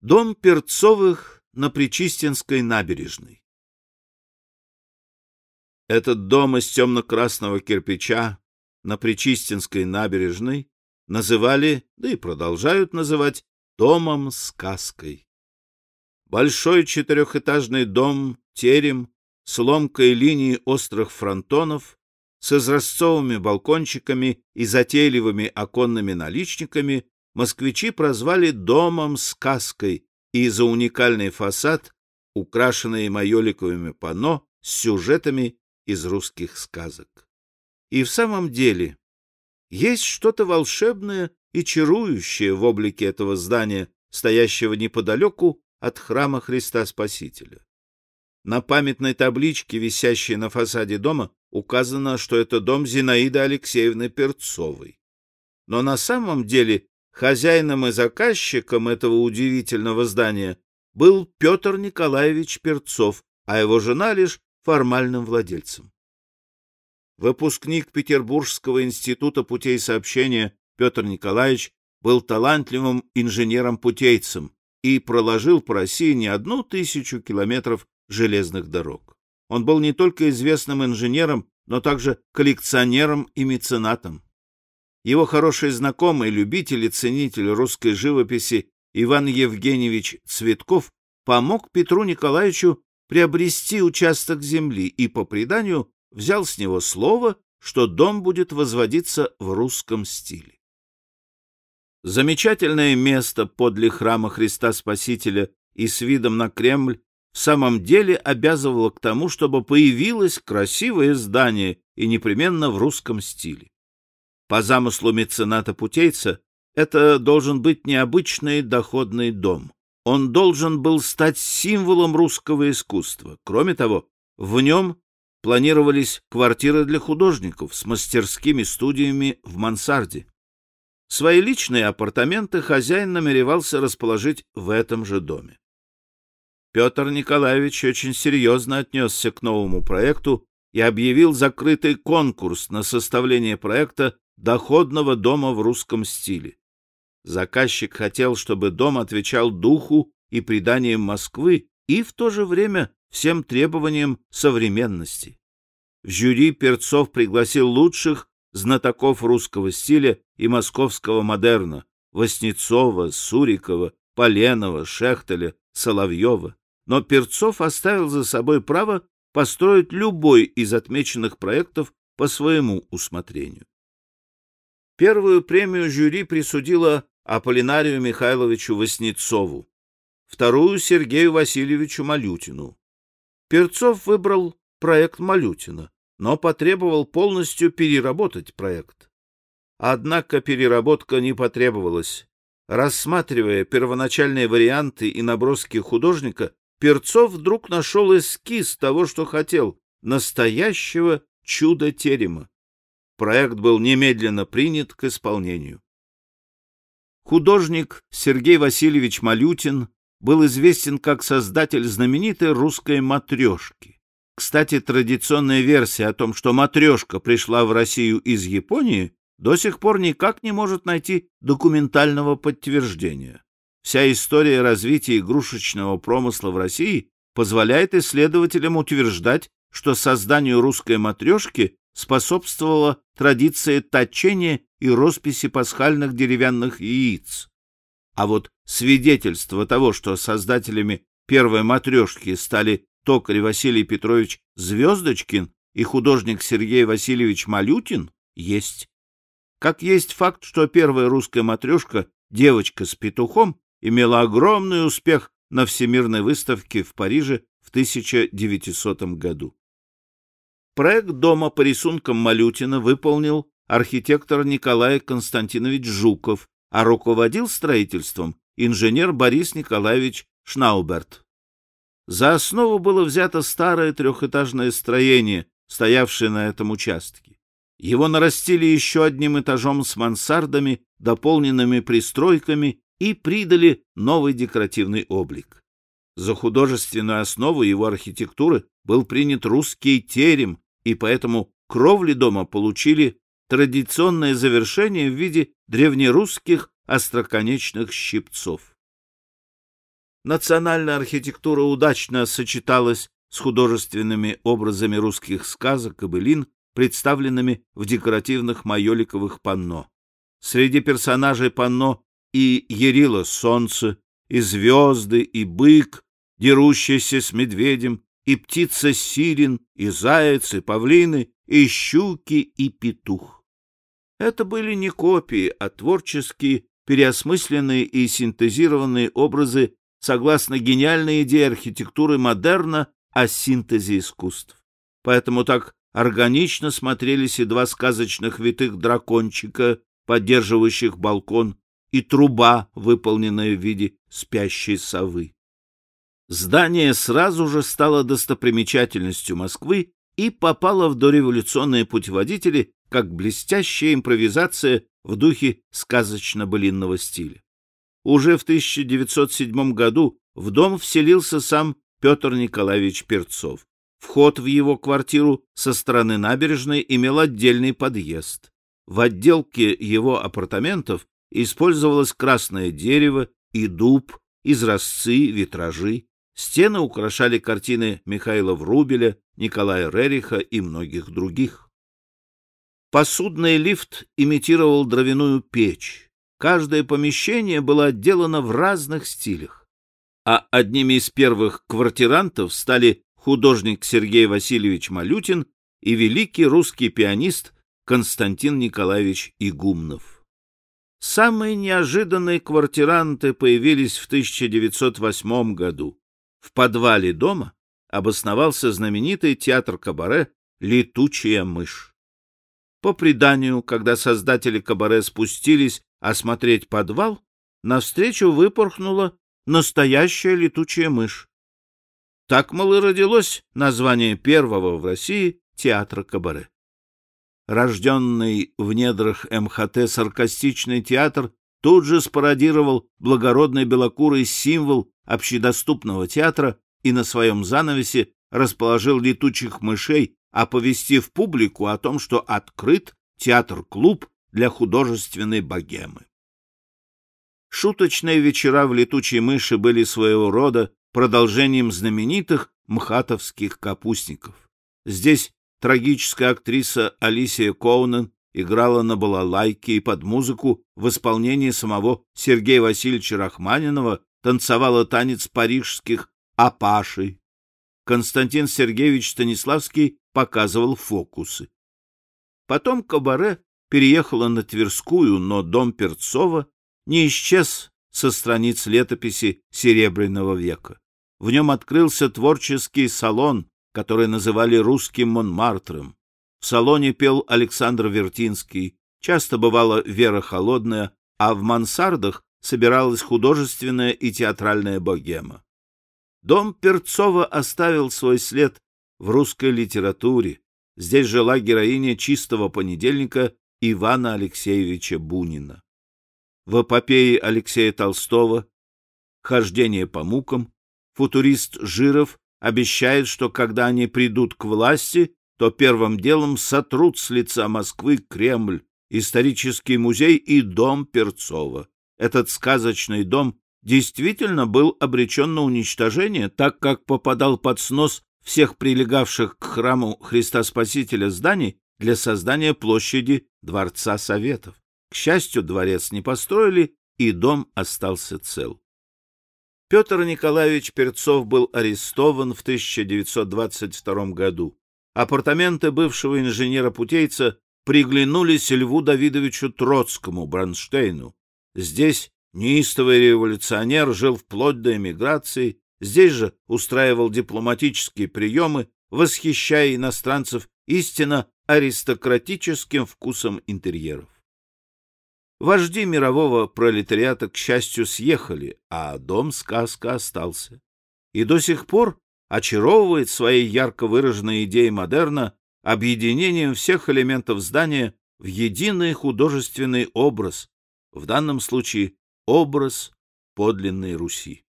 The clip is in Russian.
Дом Перцовых на Причистинской набережной. Этот дом из темно-красного кирпича на Причистинской набережной называли, да и продолжают называть, домом-сказкой. Большой четырехэтажный дом, терем, с ломкой линии острых фронтонов, с изразцовыми балкончиками и затейливыми оконными наличниками москвичи прозвали домом-сказкой и за уникальный фасад, украшенный майоликовыми панно с сюжетами из русских сказок. И в самом деле есть что-то волшебное и чарующее в облике этого здания, стоящего неподалеку от храма Христа Спасителя. На памятной табличке, висящей на фасаде дома, указано, что это дом Зинаиды Алексеевны Перцовой. Но на самом деле Хозяином и заказчиком этого удивительного здания был Петр Николаевич Перцов, а его жена лишь формальным владельцем. Выпускник Петербургского института путей сообщения Петр Николаевич был талантливым инженером-путейцем и проложил по России не одну тысячу километров железных дорог. Он был не только известным инженером, но также коллекционером и меценатом. Его хороший знакомый, любитель и ценитель русской живописи Иван Евгеньевич Цветков помог Петру Николаевичу приобрести участок земли и, по преданию, взял с него слово, что дом будет возводиться в русском стиле. Замечательное место подле храма Христа Спасителя и с видом на Кремль в самом деле обязывало к тому, чтобы появилось красивое здание и непременно в русском стиле. По замыслу мецената-путейца, это должен быть необычный доходный дом. Он должен был стать символом русского искусства. Кроме того, в нем планировались квартиры для художников с мастерскими студиями в мансарде. Свои личные апартаменты хозяин намеревался расположить в этом же доме. Петр Николаевич очень серьезно отнесся к новому проекту и объявил закрытый конкурс на составление проекта доходного дома в русском стиле. Заказчик хотел, чтобы дом отвечал духу и преданиям Москвы и в то же время всем требованиям современности. В жюри Перцов пригласил лучших знатоков русского стиля и московского модерна Васнецова, Сурикова, Поленова, Шехтеля, Соловьева. Но Перцов оставил за собой право построить любой из отмеченных проектов по своему усмотрению. Первую премию жюри присудило Аполлинарию Михайловичу Васнецову, вторую — Сергею Васильевичу Малютину. Перцов выбрал проект Малютина, но потребовал полностью переработать проект. Однако переработка не потребовалась. Рассматривая первоначальные варианты и наброски художника, Перцов вдруг нашел эскиз того, что хотел — настоящего чуда-терема проект был немедленно принят к исполнению. Художник Сергей Васильевич Малютин был известен как создатель знаменитой русской матрешки. Кстати, традиционная версия о том, что матрешка пришла в Россию из Японии, до сих пор никак не может найти документального подтверждения. Вся история развития игрушечного промысла в России позволяет исследователям утверждать, что созданию русской матрешки способствовала традиция точения и росписи пасхальных деревянных яиц. А вот свидетельство того, что создателями первой матрешки стали токарь Василий Петрович Звездочкин и художник Сергей Васильевич Малютин, есть. Как есть факт, что первая русская матрешка, девочка с петухом, имела огромный успех на Всемирной выставке в Париже в 1900 году. Проект дома по рисункам Малютина выполнил архитектор Николай Константинович Жуков, а руководил строительством инженер Борис Николаевич Шнауберт. За основу было взято старое трехэтажное строение, стоявшее на этом участке. Его нарастили еще одним этажом с мансардами, дополненными пристройками и придали новый декоративный облик. За художественную основу его архитектуры был принят русский терем, и поэтому кровли дома получили традиционное завершение в виде древнерусских остроконечных щипцов. Национальная архитектура удачно сочеталась с художественными образами русских сказок и былин, представленными в декоративных майоликовых панно. Среди персонажей панно и Ярила солнце, и звезды, и бык, дерущийся с медведем, и птица сирен, и заяц, и павлины, и щуки, и петух. Это были не копии, а творческие, переосмысленные и синтезированные образы согласно гениальной идее архитектуры модерна о синтезе искусств. Поэтому так органично смотрелись и два сказочных витых дракончика, поддерживающих балкон, и труба, выполненная в виде спящей совы. Здание сразу же стало достопримечательностью Москвы и попало в дореволюционные путеводители как блестящая импровизация в духе сказочно-былинного стиля. Уже в 1907 году в дом вселился сам Петр Николаевич Перцов. Вход в его квартиру со стороны набережной имел отдельный подъезд. В отделке его апартаментов использовалось красное дерево и дуб, изразцы, витражи. Стены украшали картины Михаила Врубеля, Николая Рериха и многих других. Посудный лифт имитировал дровяную печь. Каждое помещение было отделано в разных стилях. А одними из первых квартирантов стали художник Сергей Васильевич Малютин и великий русский пианист Константин Николаевич Игумнов. Самые неожиданные квартиранты появились в 1908 году. В подвале дома обосновался знаменитый театр кабаре «Летучая мышь». По преданию, когда создатели кабаре спустились осмотреть подвал, навстречу выпорхнула настоящая летучая мышь. Так, мол, и родилось название первого в России театра кабаре рожденный в недрах МХТ саркастичный театр тут же спародировал благородный белокурый символ общедоступного театра и на своем занавесе расположил летучих мышей, оповестив публику о том, что открыт театр-клуб для художественной богемы. Шуточные вечера в «Летучей мыши» были своего рода продолжением знаменитых мхатовских капустников. Здесь Трагическая актриса Алисия Коунен играла на балалайке и под музыку в исполнении самого Сергея Васильевича Рахманинова танцевала танец парижских апашей. Константин Сергеевич Станиславский показывал фокусы. Потом кабаре переехала на Тверскую, но дом Перцова не исчез со страниц летописи Серебряного века. В нем открылся творческий салон, который называли русским Монмартром. В салоне пел Александр Вертинский, часто бывала Вера Холодная, а в мансардах собиралась художественная и театральная богема. Дом Перцова оставил свой след в русской литературе. Здесь жила героиня «Чистого понедельника» Ивана Алексеевича Бунина. В эпопее Алексея Толстого «Хождение по мукам» футурист Жиров обещает, что когда они придут к власти, то первым делом сотрут с лица Москвы Кремль, исторический музей и дом Перцова. Этот сказочный дом действительно был обречен на уничтожение, так как попадал под снос всех прилегавших к храму Христа Спасителя зданий для создания площади Дворца Советов. К счастью, дворец не построили, и дом остался цел. Петр Николаевич Перцов был арестован в 1922 году. Апартаменты бывшего инженера-путейца приглянулись Льву Давидовичу Троцкому, Бронштейну. Здесь неистовый революционер жил вплоть до эмиграции, здесь же устраивал дипломатические приемы, восхищая иностранцев истинно аристократическим вкусом интерьеров. Вожди мирового пролетариата, к счастью, съехали, а дом-сказка остался. И до сих пор очаровывает своей ярко выраженной идеей модерна объединением всех элементов здания в единый художественный образ, в данном случае образ подлинной Руси.